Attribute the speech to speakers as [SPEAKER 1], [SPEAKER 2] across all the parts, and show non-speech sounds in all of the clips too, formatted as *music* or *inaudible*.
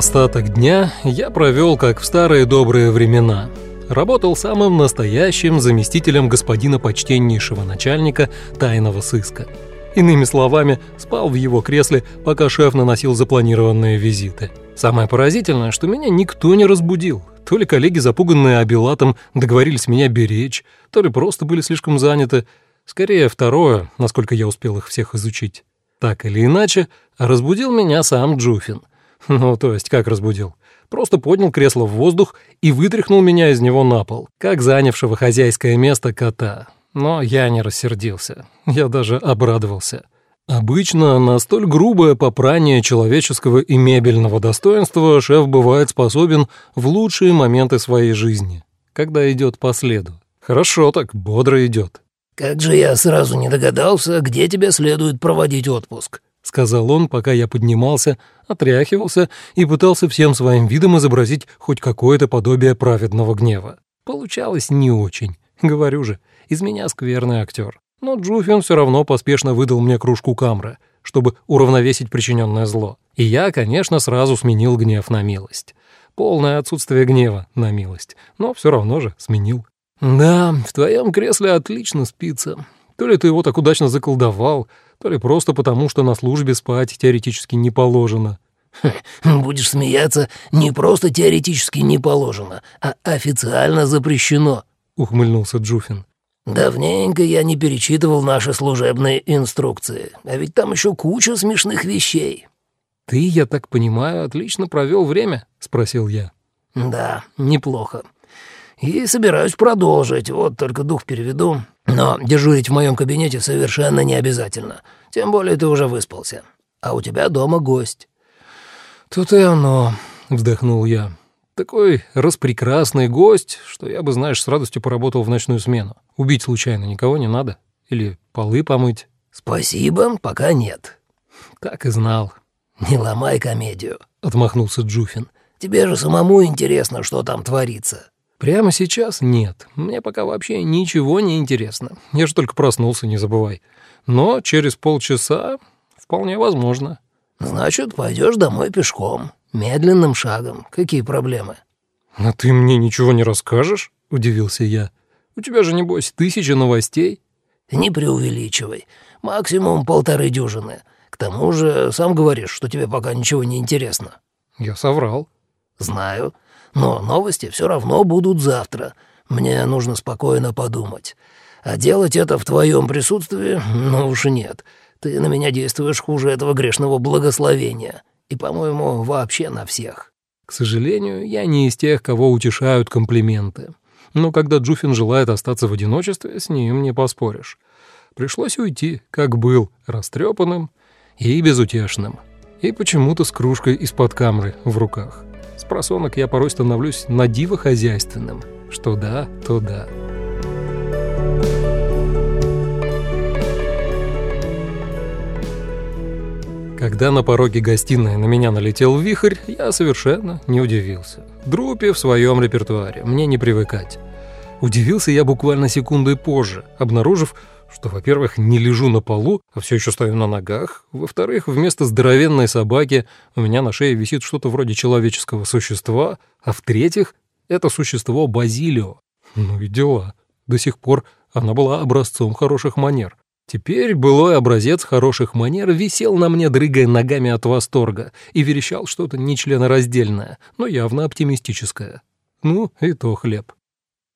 [SPEAKER 1] Остаток дня я провел как в старые добрые времена. Работал самым настоящим заместителем господина почтеннейшего начальника тайного сыска. Иными словами, спал в его кресле, пока шеф наносил запланированные визиты. Самое поразительное, что меня никто не разбудил. То ли коллеги, запуганные обилатом, договорились меня беречь, то ли просто были слишком заняты. Скорее, второе, насколько я успел их всех изучить. Так или иначе, разбудил меня сам Джуфин. Ну, то есть, как разбудил? Просто поднял кресло в воздух и вытряхнул меня из него на пол, как занявшего хозяйское место кота. Но я не рассердился, я даже обрадовался. Обычно на столь грубое попрание человеческого и мебельного достоинства шеф бывает способен в лучшие моменты своей жизни, когда идет по следу. Хорошо так, бодро идет.
[SPEAKER 2] «Как же я сразу не догадался, где тебе следует проводить отпуск», —
[SPEAKER 1] сказал он, пока я поднимался, отряхивался и пытался всем своим видом изобразить хоть какое-то подобие праведного гнева. Получалось не очень, *laughs* говорю же, из меня скверный актер. Но Джуфин все равно поспешно выдал мне кружку камры, чтобы уравновесить причиненное зло. И я, конечно, сразу сменил гнев на милость. Полное отсутствие гнева на милость, но все равно же сменил. «Да, в твоем кресле отлично спится. То ли ты его так удачно заколдовал, то ли просто потому, что на службе спать теоретически не положено». *laughs*
[SPEAKER 2] «Будешь смеяться, не просто теоретически не положено, а официально запрещено», — ухмыльнулся Джуфин. «Давненько я не перечитывал наши служебные инструкции, а ведь там еще куча смешных вещей».
[SPEAKER 1] «Ты, я так понимаю, отлично провел время?» — спросил я.
[SPEAKER 2] «Да, неплохо. И собираюсь продолжить, вот только дух переведу. Но дежурить в моем кабинете совершенно не обязательно, тем более ты уже выспался. А у тебя дома гость».
[SPEAKER 1] «Тут и оно», — вздохнул я. «Такой распрекрасный гость, что я бы, знаешь, с радостью поработал в ночную смену. Убить случайно никого не надо? Или полы помыть?»
[SPEAKER 2] «Спасибо, пока нет».
[SPEAKER 1] «Так и знал».
[SPEAKER 2] «Не ломай комедию», —
[SPEAKER 1] отмахнулся Джуфин.
[SPEAKER 2] «Тебе же самому интересно, что там творится».
[SPEAKER 1] «Прямо сейчас нет. Мне пока вообще ничего не интересно. Я же только проснулся, не забывай. Но через полчаса вполне возможно».
[SPEAKER 2] «Значит, пойдешь домой пешком, медленным шагом. Какие проблемы?»
[SPEAKER 1] «А ты мне ничего не расскажешь?» — удивился я. «У тебя же, небось, тысяча новостей».
[SPEAKER 2] «Не преувеличивай. Максимум полторы дюжины. К тому же сам говоришь, что тебе пока ничего не интересно».
[SPEAKER 1] «Я соврал».
[SPEAKER 2] «Знаю. Но новости все равно будут завтра. Мне нужно спокойно подумать. А делать это в твоем присутствии, ну уж нет. Ты на меня действуешь хуже этого грешного благословения. И, по-моему, вообще на всех».
[SPEAKER 1] К сожалению, я не из тех, кого утешают комплименты. Но когда Джуфин желает остаться в одиночестве, с ним не поспоришь. Пришлось уйти, как был, растрепанным и безутешным. И почему-то с кружкой из-под камры в руках. С просонок я порой становлюсь на диво хозяйственным. Что да, то да. Когда на пороге гостиной на меня налетел вихрь, я совершенно не удивился. Друпи в своем репертуаре, мне не привыкать. Удивился я буквально секундой позже, обнаружив, что, во-первых, не лежу на полу, а все еще стою на ногах, во-вторых, вместо здоровенной собаки у меня на шее висит что-то вроде человеческого существа, а в-третьих, это существо Базилио. Ну и дела. До сих пор она была образцом хороших манер. Теперь былой образец хороших манер висел на мне, дрыгая ногами от восторга, и верещал что-то нечленораздельное, но явно оптимистическое. Ну, и то хлеб.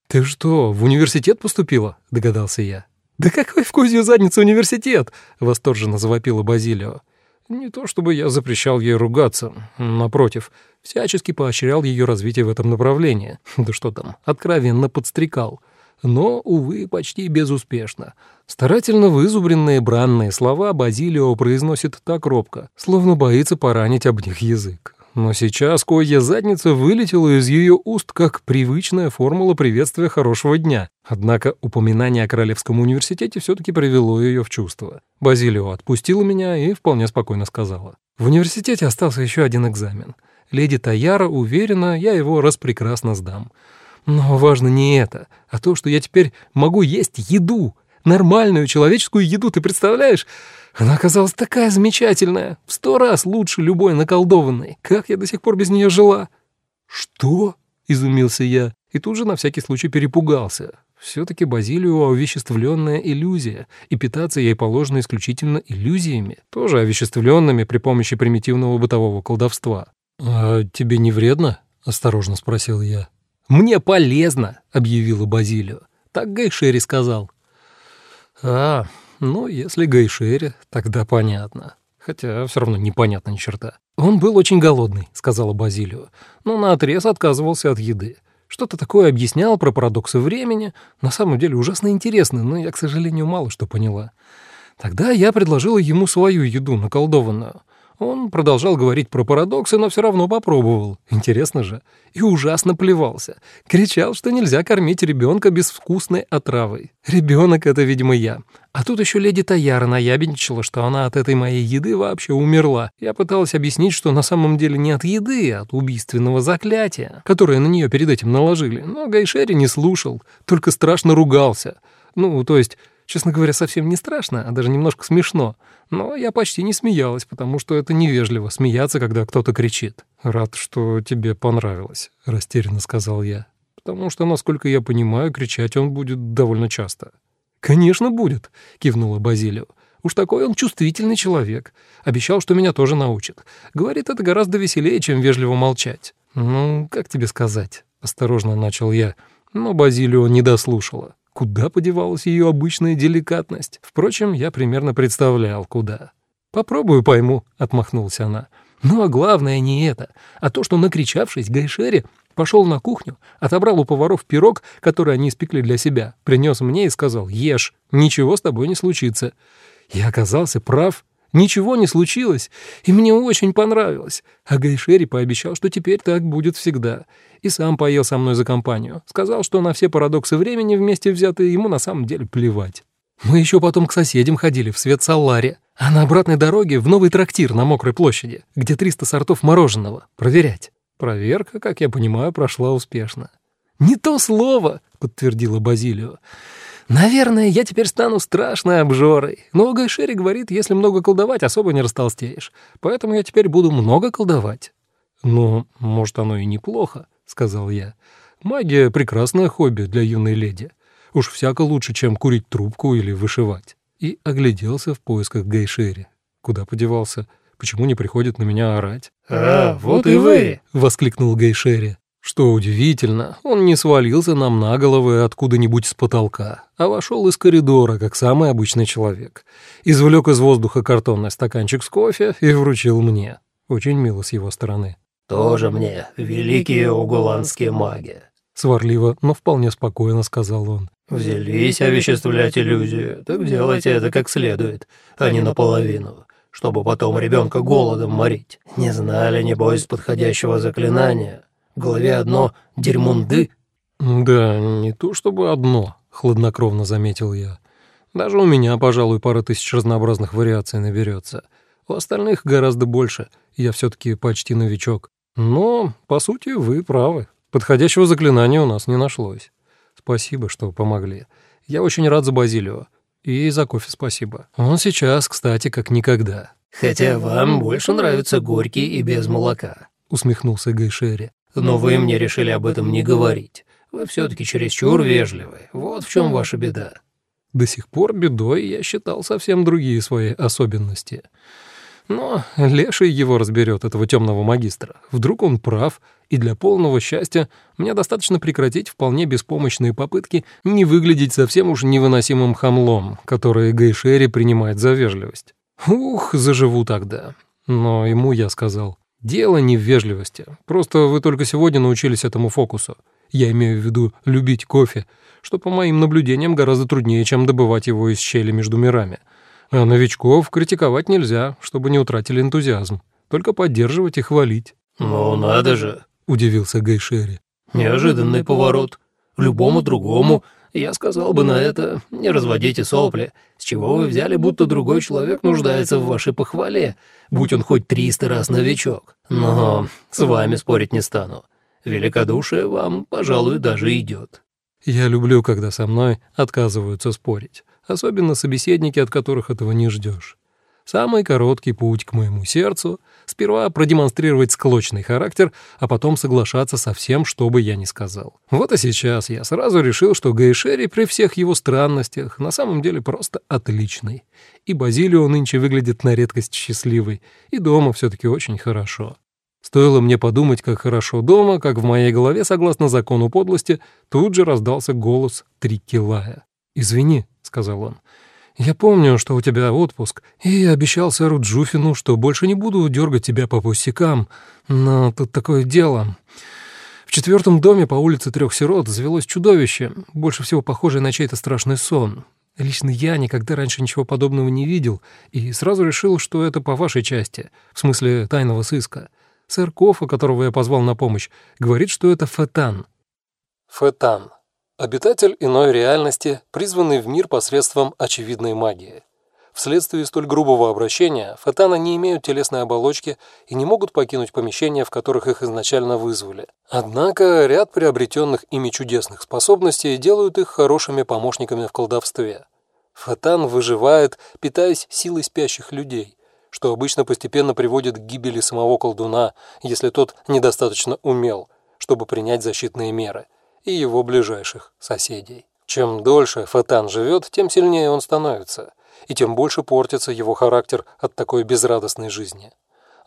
[SPEAKER 1] «Ты что, в университет поступила?» — догадался я. «Да какой в козью задницу университет?» — восторженно завопила Базилио. Не то чтобы я запрещал ей ругаться, напротив, всячески поощрял ее развитие в этом направлении. Да что там, откровенно подстрекал. Но, увы, почти безуспешно. Старательно вызубренные бранные слова Базилио произносит так робко, словно боится поранить об них язык. Но сейчас козья задница вылетела из ее уст как привычная формула приветствия хорошего дня. Однако упоминание о Королевском университете все-таки привело ее в чувство. Базилио отпустила меня и вполне спокойно сказала. В университете остался еще один экзамен. Леди Таяра уверена, я его распрекрасно сдам. Но важно не это, а то, что я теперь могу есть еду. Нормальную человеческую еду, ты представляешь? Она оказалась такая замечательная, в сто раз лучше любой наколдованной. Как я до сих пор без нее жила?» «Что?» — изумился я и тут же на всякий случай перепугался. Все-таки Базилио — овеществленная иллюзия, и питаться ей положено исключительно иллюзиями, тоже овеществленными при помощи примитивного бытового колдовства. «А тебе не вредно?» — осторожно спросил я. «Мне полезно», — объявила Базилио. Так Гайшери сказал. «А, ну, если Гайшери, тогда понятно. Хотя все равно непонятно ни черта. Он был очень голодный», — сказала Базилио, но наотрез отказывался от еды. Что-то такое объяснял про парадоксы времени. На самом деле ужасно интересно, но я, к сожалению, мало что поняла. Тогда я предложила ему свою еду, наколдованную. Он продолжал говорить про парадоксы, но все равно попробовал. Интересно же. И ужасно плевался. Кричал, что нельзя кормить ребенка безвкусной отравой. Ребенок это, видимо, я. А тут еще леди Таяра наябедничала, что она от этой моей еды вообще умерла. Я пыталась объяснить, что на самом деле не от еды, а от убийственного заклятия, которое на нее перед этим наложили. Но Гайшери не слушал, только страшно ругался. Ну, то есть Честно говоря, совсем не страшно, а даже немножко смешно. Но я почти не смеялась, потому что это невежливо смеяться, когда кто-то кричит. «Рад, что тебе понравилось», — растерянно сказал я. «Потому что, насколько я понимаю, кричать он будет довольно часто». «Конечно, будет», — кивнула Базилио. «Уж такой он чувствительный человек. Обещал, что меня тоже научит. Говорит, это гораздо веселее, чем вежливо молчать». «Ну, как тебе сказать?» — осторожно начал я, но Базилио не дослушала. Куда подевалась ее обычная деликатность? Впрочем, я примерно представлял, куда. «Попробую, пойму», — отмахнулась она. «Ну а главное не это, а то, что, накричавшись, Гайшери пошел на кухню, отобрал у поваров пирог, который они испекли для себя, принес мне и сказал «Ешь, ничего с тобой не случится». Я оказался прав, Ничего не случилось, и мне очень понравилось. А Гайшери пообещал, что теперь так будет всегда. И сам поел со мной за компанию. Сказал, что на все парадоксы времени вместе взятые ему на самом деле плевать. Мы еще потом к соседям ходили в свет Саларе, а на обратной дороге в новый трактир на Мокрой площади, где 300 сортов мороженого. Проверять. Проверка, как я понимаю, прошла успешно. «Не то слово!» — подтвердила Базилио. Наверное, я теперь стану страшной обжорой. Но Гайшери говорит, если много колдовать, особо не растолстеешь. Поэтому я теперь буду много колдовать. Ну, может, оно и неплохо, сказал я. Магия — прекрасное хобби для юной леди. Уж всяко лучше, чем курить трубку или вышивать. И огляделся в поисках Гайшери. Куда подевался? Почему не приходит на меня орать?
[SPEAKER 2] «А, вот и вы!»
[SPEAKER 1] — воскликнул Гайшери. Что удивительно, он не свалился нам на головы откуда-нибудь с потолка, а вошел из коридора, как самый обычный человек. Извлек из воздуха картонный стаканчик с кофе и вручил мне. Очень мило с его стороны.
[SPEAKER 2] «Тоже мне, великие угуланские маги», —
[SPEAKER 1] сварливо, но вполне спокойно сказал он.
[SPEAKER 2] «Взялись овеществлять иллюзию, так делайте это как следует, а не наполовину, чтобы потом ребенка голодом морить. Не знали, небось, подходящего заклинания, в голове одно «дерьмунды».
[SPEAKER 1] «Да, не то чтобы одно», — хладнокровно заметил я. «Даже у меня, пожалуй, пара тысяч разнообразных вариаций наберется. У остальных гораздо больше, я все-таки почти новичок. Но, по сути, вы правы. Подходящего заклинания у нас не нашлось. Спасибо, что помогли. Я очень рад за Базилио. И за кофе спасибо. Он сейчас, кстати, как никогда».
[SPEAKER 2] «Хотя вам больше нравится горький и без молока», —
[SPEAKER 1] усмехнулся Гайшери.
[SPEAKER 2] Но вы мне решили об этом не говорить. Вы все-таки чересчур вежливы. Вот в чем ваша беда».
[SPEAKER 1] До сих пор бедой я считал совсем другие свои особенности. Но Леший его разберет, этого темного магистра. Вдруг он прав, и для полного счастья мне достаточно прекратить вполне беспомощные попытки не выглядеть совсем уж невыносимым хамлом, который Гайшери принимает за вежливость. Ух, заживу тогда. Но ему я сказал, Дело не в вежливости. Просто вы только сегодня научились этому фокусу. Я имею в виду любить кофе, что, по моим наблюдениям, гораздо труднее, чем добывать его из щели между мирами. А новичков критиковать нельзя, чтобы не утратили энтузиазм. Только поддерживать и хвалить.
[SPEAKER 2] «Ну, надо же», —
[SPEAKER 1] удивился Гайшери.
[SPEAKER 2] «Неожиданный поворот. Любому другому я сказал бы на это, не разводите сопли. С чего вы взяли, будто другой человек нуждается в вашей похвале, будь он хоть триста раз новичок. Но с вами спорить не стану. Великодушие вам, пожалуй, даже идет.
[SPEAKER 1] Я люблю, когда со мной отказываются спорить. особенно собеседники, от которых этого не ждешь. Самый короткий путь к моему сердцу — сперва продемонстрировать склочный характер, а потом соглашаться со всем, что бы я ни сказал. Вот и сейчас я сразу решил, что Гайшери при всех его странностях на самом деле просто отличный. И Базилио нынче выглядит на редкость счастливой, и дома все-таки очень хорошо. Стоило мне подумать, как хорошо дома, как в моей голове, согласно закону подлости, тут же раздался голос Трикилая. «Извини», — сказал он, — я помню, что у тебя отпуск, и обещал сэру Джуфину, что больше не буду дергать тебя по пустякам, но тут такое дело. В четвертом доме по улице Трех Сирот завелось чудовище, больше всего похожее на чей-то страшный сон. Лично я никогда раньше ничего подобного не видел и сразу решил, что это по вашей части, в смысле тайного сыска. Сэр Кофа, которого я позвал на помощь, говорит, что это Фетан. Фетан Обитатель иной реальности, призванный в мир посредством очевидной магии. Вследствие столь грубого обращения фотаны не имеют телесной оболочки и не могут покинуть помещения, в которых их изначально вызвали. Однако ряд приобретенных ими чудесных способностей делают их хорошими помощниками в колдовстве. Фотан выживает, питаясь силой спящих людей, что обычно постепенно приводит к гибели самого колдуна, если тот недостаточно умел, чтобы принять защитные меры – и его ближайших соседей. Чем дольше Фатан живет, тем сильнее он становится, и тем больше портится его характер от такой безрадостной жизни.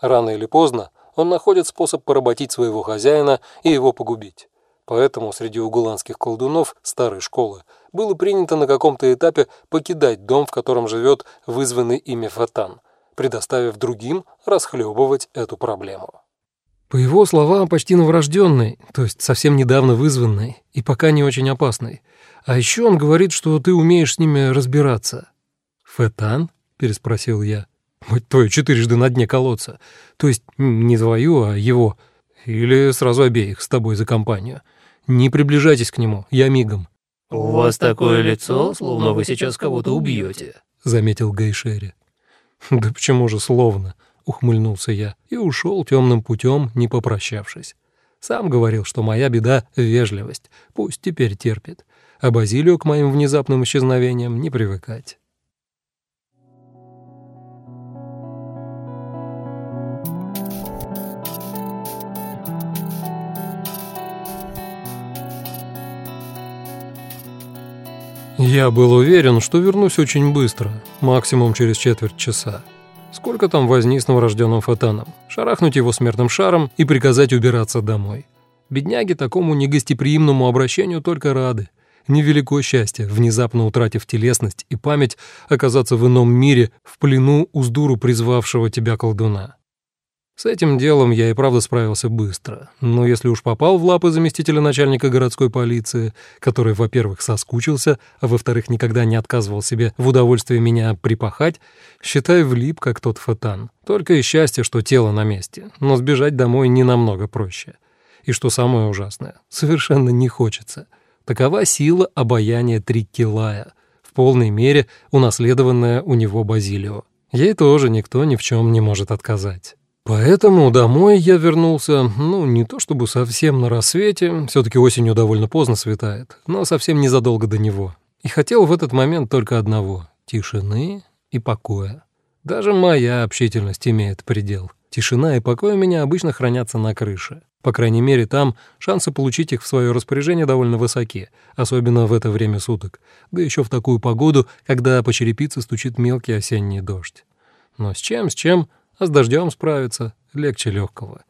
[SPEAKER 1] Рано или поздно он находит способ поработить своего хозяина и его погубить. Поэтому среди угуланских колдунов старой школы было принято на каком-то этапе покидать дом, в котором живет вызванный ими Фатан, предоставив другим расхлебывать эту проблему.
[SPEAKER 2] По его словам, почти новорожденный, то есть совсем недавно вызванный и пока не очень опасный. А еще он говорит, что ты умеешь с ними разбираться.
[SPEAKER 1] «Фетан?» — переспросил я. «Мать твою, четырежды на дне колодца. То есть не твою, а его. Или сразу обеих с тобой за компанию. Не приближайтесь к нему, я мигом».
[SPEAKER 2] «У вас такое лицо, словно вы сейчас кого-то убьете», —
[SPEAKER 1] заметил Гайшери. «Да почему же словно?» Ухмыльнулся я и ушел темным путем, не попрощавшись. Сам говорил, что моя беда — вежливость, пусть теперь терпит, а Базилию к моим внезапным исчезновениям не привыкать. Я был уверен, что вернусь очень быстро, максимум через четверть часа. Сколько там возни с новорожденным фотаном? Шарахнуть его смертным шаром и приказать убираться домой. Бедняги такому негостеприимному обращению только рады. Невелико счастье, внезапно утратив телесность и память, оказаться в ином мире, в плену у сдуру призвавшего тебя колдуна. С этим делом я и правда справился быстро. Но если уж попал в лапы заместителя начальника городской полиции, который, во-первых, соскучился, а во-вторых, никогда не отказывал себе в удовольствии меня припахать, считай, влип, как тот фатан. Только и счастье, что тело на месте, но сбежать домой не намного проще. И что самое ужасное, совершенно не хочется. Такова сила обаяния Триккилая, в полной мере унаследованная у него Базилио. Ей тоже никто ни в чем не может отказать. Поэтому домой я вернулся, ну, не то чтобы совсем на рассвете, все таки осенью довольно поздно светает, но совсем незадолго до него. И хотел в этот момент только одного — тишины и покоя. Даже моя общительность имеет предел. Тишина и покой у меня обычно хранятся на крыше. По крайней мере, там шансы получить их в свое распоряжение довольно высоки, особенно в это время суток, да еще в такую погоду, когда по черепице стучит мелкий осенний дождь. Но с чем, с чем, а с дождем справиться легче легкого.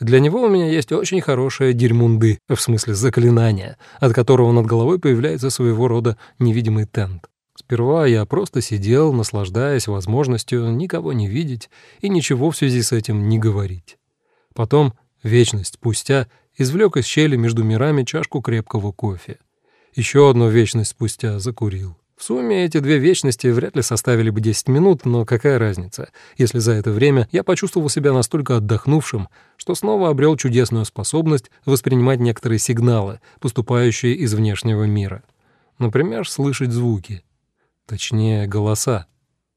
[SPEAKER 1] Для него у меня есть очень хорошее дерьмунды, в смысле заклинания, от которого над головой появляется своего рода невидимый тент. Сперва я просто сидел, наслаждаясь возможностью никого не видеть и ничего в связи с этим не говорить. Потом, вечность спустя, извлек из щели между мирами чашку крепкого кофе. Еще одну вечность спустя закурил. В сумме эти две вечности вряд ли составили бы 10 минут, но какая разница, если за это время я почувствовал себя настолько отдохнувшим, что снова обрел чудесную способность воспринимать некоторые сигналы, поступающие из внешнего мира. Например, слышать звуки. Точнее, голоса.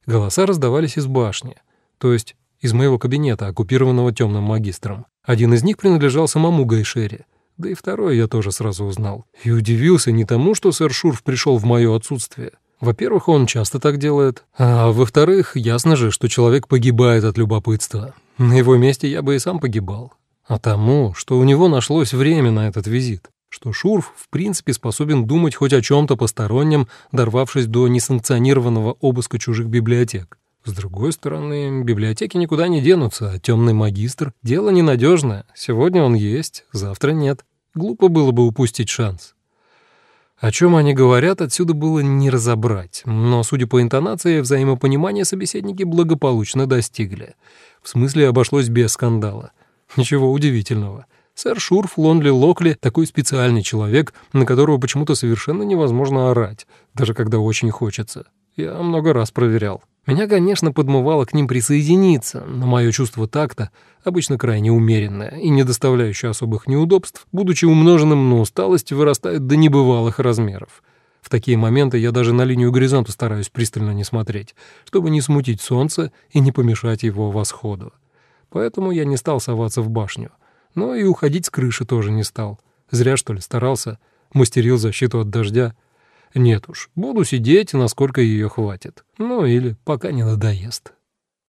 [SPEAKER 1] Голоса раздавались из башни, то есть из моего кабинета, оккупированного темным магистром. Один из них принадлежал самому Гайшере — да и второе я тоже сразу узнал. И удивился не тому, что сэр Шурф пришел в мое отсутствие, Во-первых, он часто так делает, а во-вторых, ясно же, что человек погибает от любопытства. На его месте я бы и сам погибал. А тому, что у него нашлось время на этот визит, что Шурф в принципе способен думать хоть о чем-то постороннем, дорвавшись до несанкционированного обыска чужих библиотек. С другой стороны, библиотеки никуда не денутся, а темный магистр — дело ненадежное. Сегодня он есть, завтра нет. Глупо было бы упустить шанс. О чем они говорят, отсюда было не разобрать, но, судя по интонации, взаимопонимание собеседники благополучно достигли. В смысле, обошлось без скандала. Ничего удивительного. Сэр Шурф Лонли Локли — такой специальный человек, на которого почему-то совершенно невозможно орать, даже когда очень хочется. Я много раз проверял. Меня, конечно, подмывало к ним присоединиться, но мое чувство такта, обычно крайне умеренное и не доставляющее особых неудобств, будучи умноженным на усталость, вырастает до небывалых размеров. В такие моменты я даже на линию горизонта стараюсь пристально не смотреть, чтобы не смутить солнце и не помешать его восходу. Поэтому я не стал соваться в башню. Но и уходить с крыши тоже не стал. Зря, что ли, старался, мастерил защиту от дождя — нет уж, буду сидеть, насколько ее хватит. Ну или пока не надоест.